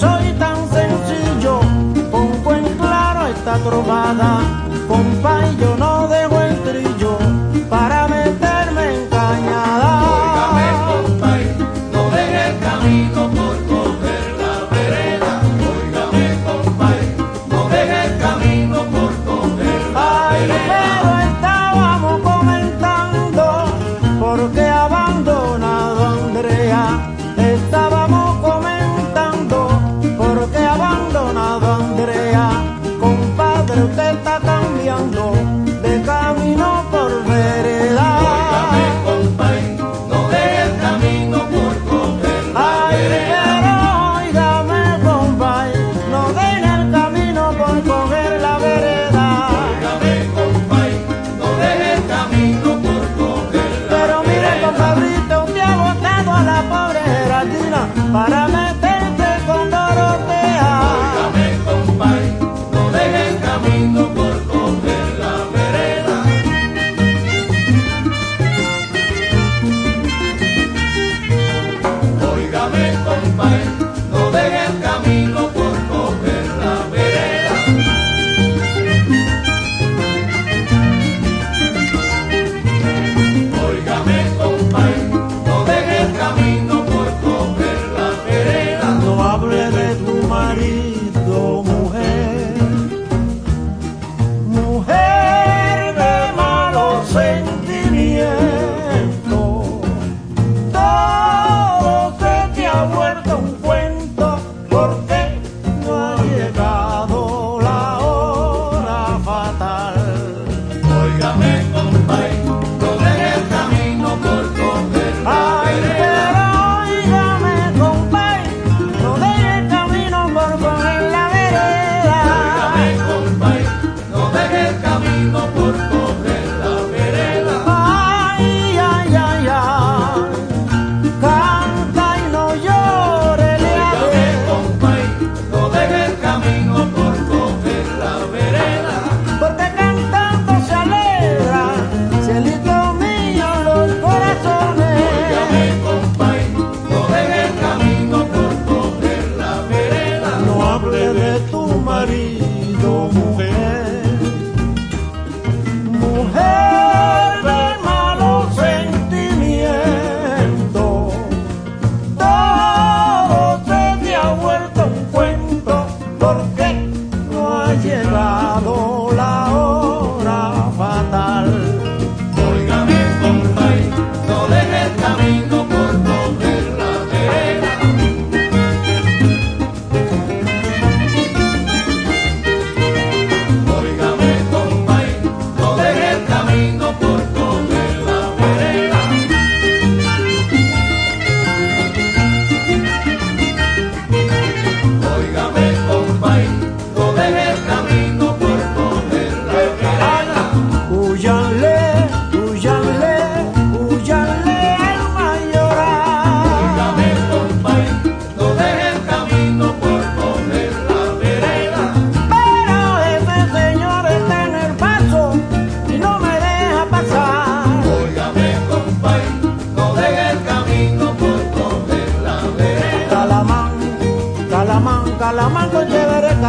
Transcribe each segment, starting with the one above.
soy tan sencillo, pongo en claro esta trovada, compa, y yo no dejo para Maria.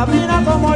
la vida como